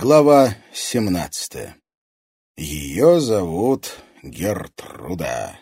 Глава 17. Ее зовут Гертруда.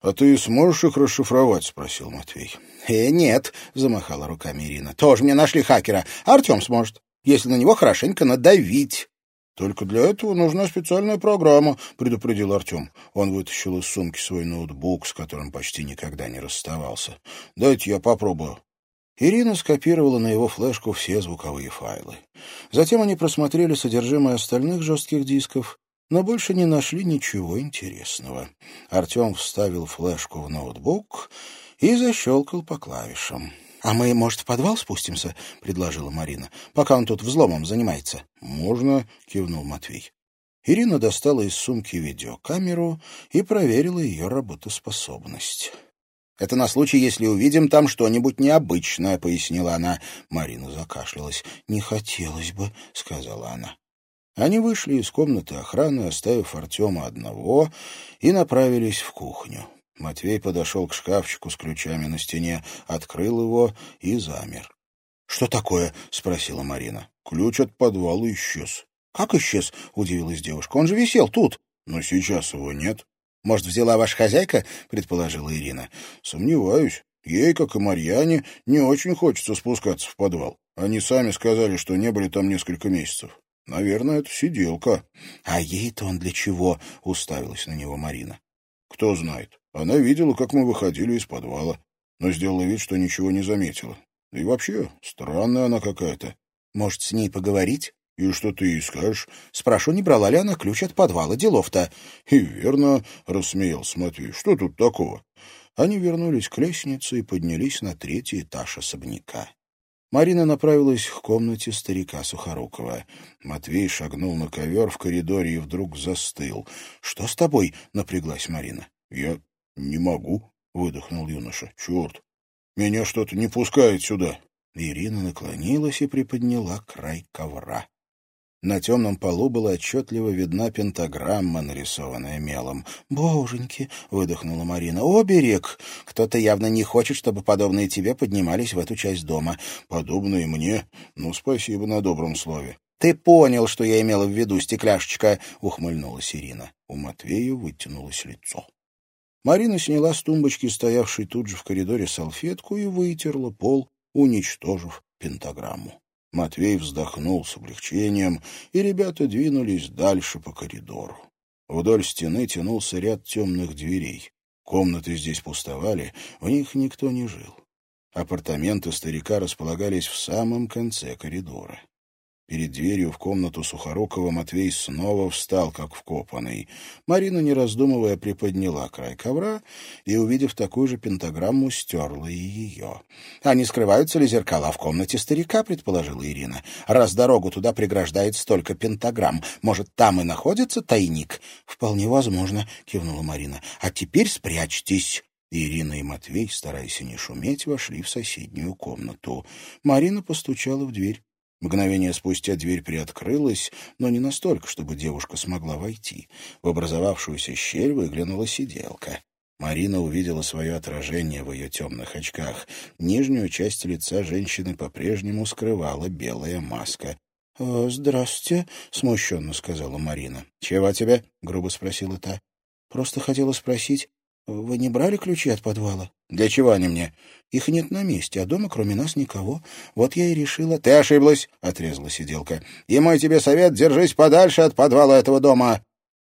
«А ты сможешь их расшифровать?» — спросил Матвей. «Э, нет», — замахала руками Ирина. «Тоже мне нашли хакера. Артем сможет, если на него хорошенько надавить». «Только для этого нужна специальная программа», — предупредил Артем. Он вытащил из сумки свой ноутбук, с которым почти никогда не расставался. «Дайте я попробую». Ирина скопировала на его флешку все звуковые файлы. Затем они просмотрели содержимое остальных жестких дисков, но больше не нашли ничего интересного. Артем вставил флешку в ноутбук и защелкал по клавишам. «А мы, может, в подвал спустимся?» — предложила Марина. «Пока он тут взломом занимается». «Можно», — кивнул Матвей. Ирина достала из сумки видеокамеру и проверила ее работоспособность. «Это на случай, если увидим там что-нибудь необычное», — пояснила она. Марина закашлялась. «Не хотелось бы», — сказала она. Они вышли из комнаты охраны, оставив Артема одного, и направились в кухню. Матвей подошел к шкафчику с ключами на стене, открыл его и замер. — Что такое? — спросила Марина. — Ключ от подвала исчез. — Как исчез? — удивилась девушка. — Он же висел тут. — Но сейчас его нет. Может, взяла ваша хозяйка?» — предположила Ирина. «Сомневаюсь. Ей, как и Марьяне, не очень хочется спускаться в подвал. Они сами сказали, что не были там несколько месяцев. Наверное, это сиделка». «А ей-то он для чего?» — уставилась на него Марина. «Кто знает. Она видела, как мы выходили из подвала, но сделала вид, что ничего не заметила. И вообще, странная она какая-то». «Может, с ней поговорить?» «И что ты ей скажешь?» «Спрошу, не брала ли она ключ от подвала. Делов-то». «И верно», — рассмеялся Матвей. «Что тут такого?» Они вернулись к лестнице и поднялись на третий этаж особняка. Марина направилась к комнате старика Сухорукова. Матвей шагнул на ковер в коридоре и вдруг застыл. «Что с тобой?» — напряглась Марина. «Я не могу», — выдохнул юноша. «Черт! Меня что-то не пускает сюда». Ирина наклонилась и приподняла край ковра. На темном полу была отчетливо видна пентаграмма, нарисованная мелом. «Боженьки!» — выдохнула Марина. «Оберег! Кто-то явно не хочет, чтобы подобные тебе поднимались в эту часть дома». «Подобные мне? Ну, спасибо на добром слове». «Ты понял, что я имела в виду, стекляшечка!» — ухмыльнулась Ирина. У Матвея вытянулось лицо. Марина сняла с тумбочки, стоявшей тут же в коридоре, салфетку и вытерла пол, уничтожив пентаграмму. Матвей вздохнул с облегчением, и ребята двинулись дальше по коридору. Вдоль стены тянулся ряд темных дверей. Комнаты здесь пустовали, в них никто не жил. Апартаменты старика располагались в самом конце коридора. Перед дверью в комнату Сухорукова Матвей снова встал, как вкопанный. Марина, не раздумывая, приподняла край ковра и, увидев такую же пентаграмму, стерла и ее. — А не скрываются ли зеркала в комнате старика, — предположила Ирина. — Раз дорогу туда преграждает столько пентаграмм, может, там и находится тайник? — Вполне возможно, — кивнула Марина. — А теперь спрячьтесь. Ирина и Матвей, стараясь не шуметь, вошли в соседнюю комнату. Марина постучала в дверь. Мгновение спустя дверь приоткрылась, но не настолько, чтобы девушка смогла войти. В образовавшуюся щель выглянула сиделка. Марина увидела свое отражение в ее темных очках. Нижнюю часть лица женщины по-прежнему скрывала белая маска. «Э, «Здравствуйте», — смущенно сказала Марина. «Чего тебе?» — грубо спросила та. «Просто хотела спросить, вы не брали ключи от подвала? Для чего они мне? Их нет на месте, а дома кроме нас никого. Вот я и решила... Ты ошиблась, отрезала сиделка. И мой тебе совет, держись подальше от подвала этого дома.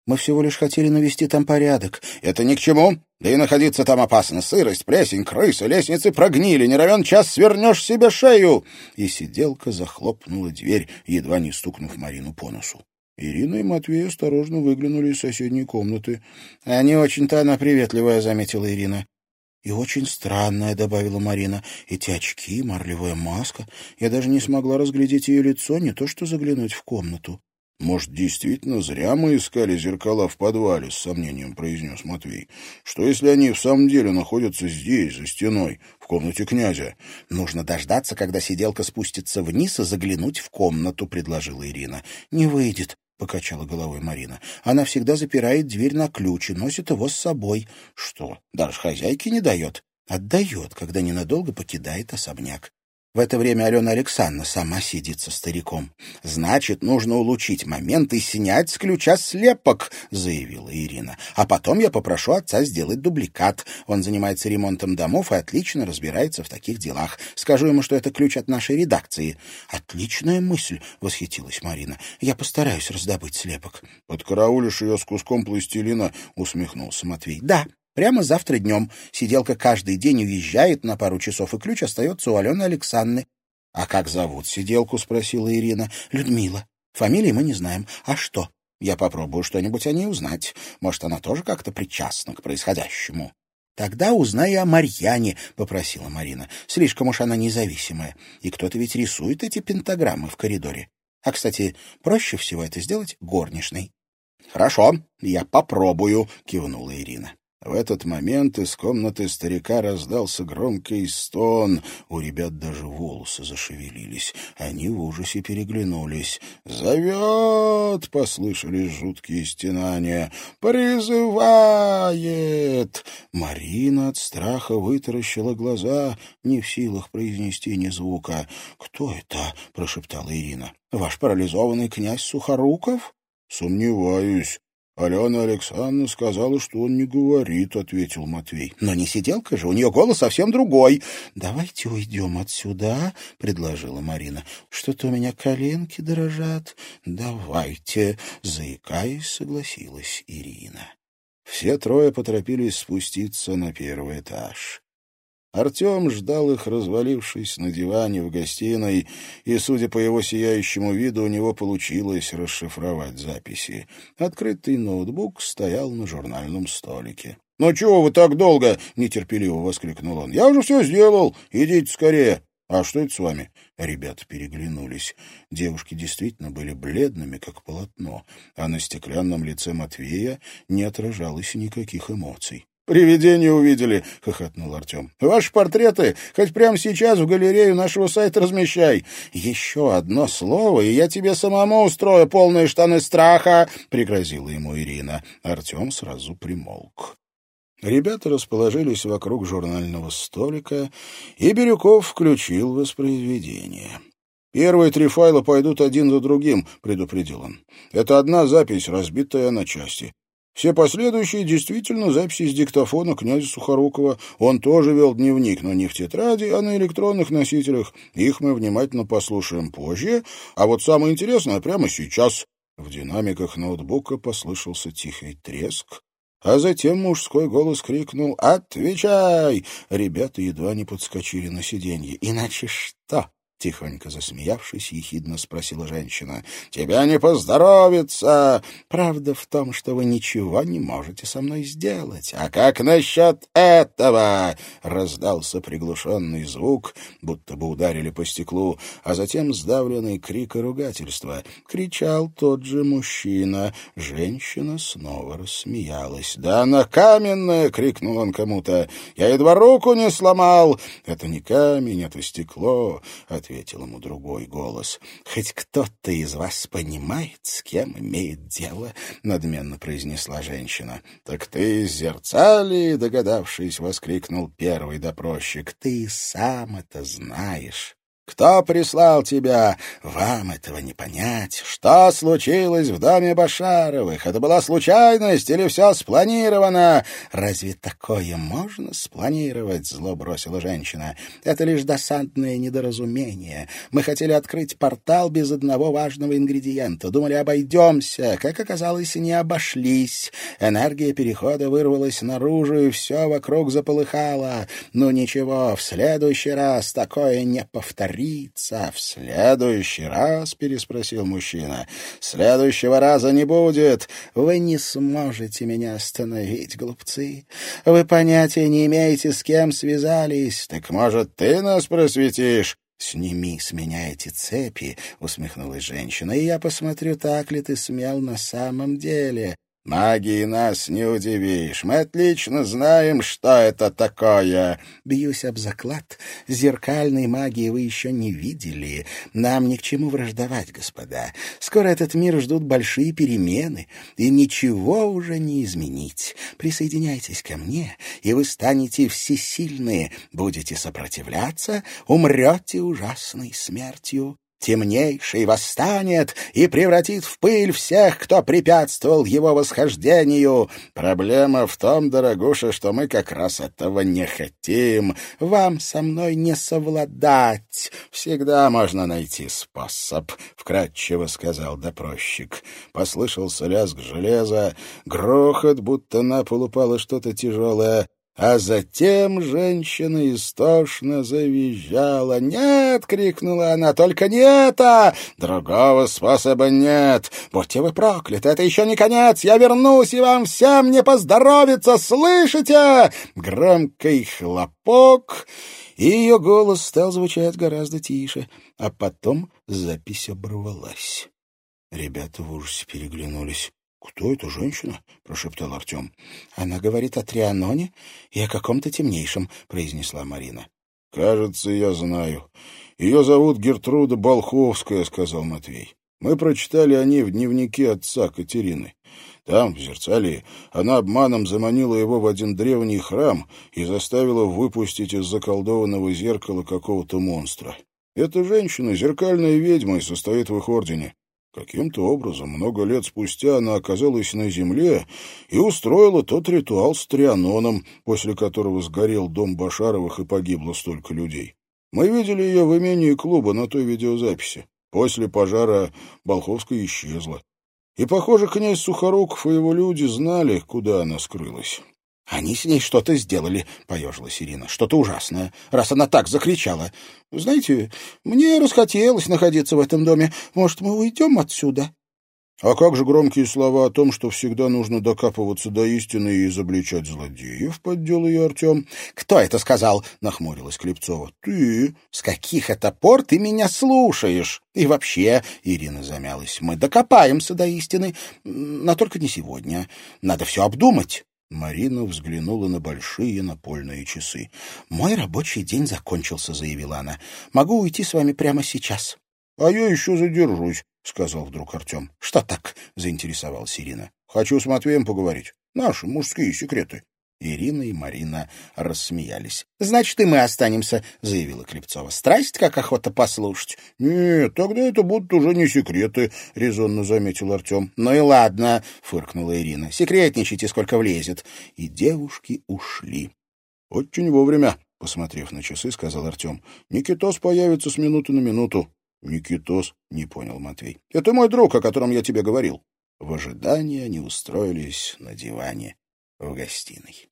Мы всего лишь хотели навести там порядок. Это ни к чему. Да и находиться там опасно. Сырость, плесень, крысы, лестницы прогнили. Не равен час свернешь себе шею. И сиделка захлопнула дверь, едва не стукнув Марину по носу. Ирина и Матвей осторожно выглянули из соседней комнаты. — не очень-то она приветливая, — заметила Ирина. — И очень странная, — добавила Марина. — Эти очки, марлевая маска. Я даже не смогла разглядеть ее лицо, не то что заглянуть в комнату. — Может, действительно зря мы искали зеркала в подвале, — с сомнением произнес Матвей. — Что, если они в самом деле находятся здесь, за стеной, в комнате князя? — Нужно дождаться, когда сиделка спустится вниз и заглянуть в комнату, — предложила Ирина. — Не выйдет покачала головой Марина. Она всегда запирает дверь на ключ и носит его с собой. Что, даже хозяйке не дает? Отдает, когда ненадолго покидает особняк. В это время Алена Александровна сама сидит со стариком. «Значит, нужно улучшить момент и снять с ключа слепок», — заявила Ирина. «А потом я попрошу отца сделать дубликат. Он занимается ремонтом домов и отлично разбирается в таких делах. Скажу ему, что это ключ от нашей редакции». «Отличная мысль», — восхитилась Марина. «Я постараюсь раздобыть слепок». «Подкараулишь ее с куском пластилина», — усмехнулся Матвей. «Да, Прямо завтра днем. Сиделка каждый день уезжает на пару часов, и ключ остается у Алены Александры. — А как зовут сиделку? — спросила Ирина. — Людмила. Фамилии мы не знаем. А что? Я попробую что-нибудь о ней узнать. Может, она тоже как-то причастна к происходящему. — Тогда узнай о Марьяне, — попросила Марина. Слишком уж она независимая. И кто-то ведь рисует эти пентаграммы в коридоре. А, кстати, проще всего это сделать горничной. — Хорошо, я попробую, — кивнула Ирина. В этот момент из комнаты старика раздался громкий стон. У ребят даже волосы зашевелились. Они в ужасе переглянулись. «Зовет!» — послышались жуткие стенания. «Призывает!» Марина от страха вытаращила глаза, не в силах произнести ни звука. «Кто это?» — прошептала Ирина. «Ваш парализованный князь Сухоруков?» «Сомневаюсь. «Алена Александровна сказала, что он не говорит», — ответил Матвей. «Но не сиделка же, у нее голос совсем другой». «Давайте уйдем отсюда», — предложила Марина. «Что-то у меня коленки дрожат». «Давайте», — заикаясь, согласилась Ирина. Все трое поторопились спуститься на первый этаж. Артем ждал их, развалившись на диване в гостиной, и, судя по его сияющему виду, у него получилось расшифровать записи. Открытый ноутбук стоял на журнальном столике. «Ну чего вы так долго?» — нетерпеливо воскликнул он. «Я уже все сделал. Идите скорее». «А что это с вами?» Ребята переглянулись. Девушки действительно были бледными, как полотно, а на стеклянном лице Матвея не отражалось никаких эмоций. «Привидение увидели», — хохотнул Артем. «Ваши портреты хоть прямо сейчас в галерею нашего сайта размещай. Еще одно слово, и я тебе самому устрою полные штаны страха», — пригрозила ему Ирина. Артем сразу примолк. Ребята расположились вокруг журнального столика, и Бирюков включил воспроизведение. «Первые три файла пойдут один за другим», — предупредил он. «Это одна запись, разбитая на части. Все последующие действительно записи с диктофона князя Сухорукова. Он тоже вел дневник, но не в тетради, а на электронных носителях. Их мы внимательно послушаем позже, а вот самое интересное прямо сейчас. В динамиках ноутбука послышался тихий треск, а затем мужской голос крикнул «Отвечай!». Ребята едва не подскочили на сиденье. «Иначе что?» Тихонько засмеявшись, ехидно спросила женщина. «Тебя не поздоровится! Правда в том, что вы ничего не можете со мной сделать. А как насчет этого?» Раздался приглушенный звук, будто бы ударили по стеклу, а затем сдавленный крик и ругательство. Кричал тот же мужчина. Женщина снова рассмеялась. «Да она каменная!» — крикнул он кому-то. «Я едва руку не сломал!» «Это не камень, это стекло!» — ответил ему другой голос. «Хоть кто-то из вас понимает, с кем имеет дело?» — надменно произнесла женщина. «Так ты из зерцали?» — догадавшись, воскликнул первый допросчик. «Ты сам это знаешь». Кто прислал тебя? Вам этого не понять. Что случилось в доме Башаровых? Это была случайность или все спланировано? Разве такое можно спланировать? Зло бросила женщина. Это лишь досадное недоразумение. Мы хотели открыть портал без одного важного ингредиента. Думали, обойдемся. Как оказалось, не обошлись. Энергия перехода вырвалась наружу, и все вокруг заполыхало. Ну ничего, в следующий раз такое не повторится повторится. В следующий раз, — переспросил мужчина, — следующего раза не будет. Вы не сможете меня остановить, глупцы. Вы понятия не имеете, с кем связались. Так, может, ты нас просветишь? «Сними с меня эти цепи», — усмехнулась женщина, — «и я посмотрю, так ли ты смел на самом деле». Магии нас не удивишь. Мы отлично знаем, что это такое. Бьюсь об заклад. Зеркальной магии вы еще не видели. Нам ни к чему враждовать, господа. Скоро этот мир ждут большие перемены, и ничего уже не изменить. Присоединяйтесь ко мне, и вы станете всесильные. Будете сопротивляться, умрете ужасной смертью темнейший восстанет и превратит в пыль всех, кто препятствовал его восхождению. Проблема в том, дорогуша, что мы как раз этого не хотим. Вам со мной не совладать. Всегда можно найти способ, — вкратчиво сказал допросчик. Послышался лязг железа, грохот, будто на пол упало что-то тяжелое. А затем женщина истошно завизжала. «Нет!» — крикнула она. «Только не это! Другого способа нет! Будьте вы прокляты! Это еще не конец! Я вернусь, и вам всем не поздоровится! Слышите?» Громкий хлопок, и ее голос стал звучать гораздо тише, а потом запись оборвалась. Ребята в ужасе переглянулись. «Кто эта женщина?» — прошептал Артем. «Она говорит о Трианоне и о каком-то темнейшем», — произнесла Марина. «Кажется, я знаю. Ее зовут Гертруда Болховская», — сказал Матвей. «Мы прочитали о ней в дневнике отца Катерины. Там, в Зерцалии, она обманом заманила его в один древний храм и заставила выпустить из заколдованного зеркала какого-то монстра. Эта женщина — зеркальная ведьма и состоит в их ордене. Каким-то образом, много лет спустя она оказалась на земле и устроила тот ритуал с Трианоном, после которого сгорел дом Башаровых и погибло столько людей. Мы видели ее в имении клуба на той видеозаписи. После пожара Болховская исчезла. И, похоже, князь Сухоруков и его люди знали, куда она скрылась. «Они с ней что-то сделали», — поежилась Ирина. «Что-то ужасное, раз она так закричала. Знаете, мне расхотелось находиться в этом доме. Может, мы уйдем отсюда?» «А как же громкие слова о том, что всегда нужно докапываться до истины и изобличать злодеев?» — поддел ее Артем. «Кто это сказал?» — нахмурилась Клепцова. «Ты». «С каких это пор ты меня слушаешь?» «И вообще...» — Ирина замялась. «Мы докопаемся до истины, но только не сегодня. Надо все обдумать». Марина взглянула на большие напольные часы. «Мой рабочий день закончился», — заявила она. «Могу уйти с вами прямо сейчас». «А я еще задержусь», — сказал вдруг Артем. «Что так?» — заинтересовалась Ирина. «Хочу с Матвеем поговорить. Наши мужские секреты». Ирина и Марина рассмеялись. «Значит, и мы останемся», — заявила Клепцова. «Страсть, как охота послушать». «Нет, тогда это будут уже не секреты», — резонно заметил Артем. «Ну и ладно», — фыркнула Ирина. «Секретничайте, сколько влезет». И девушки ушли. «Очень вовремя», — посмотрев на часы, сказал Артем. «Никитос появится с минуты на минуту». «Никитос», — не понял Матвей. «Это мой друг, о котором я тебе говорил». В ожидании они устроились на диване в гостиной.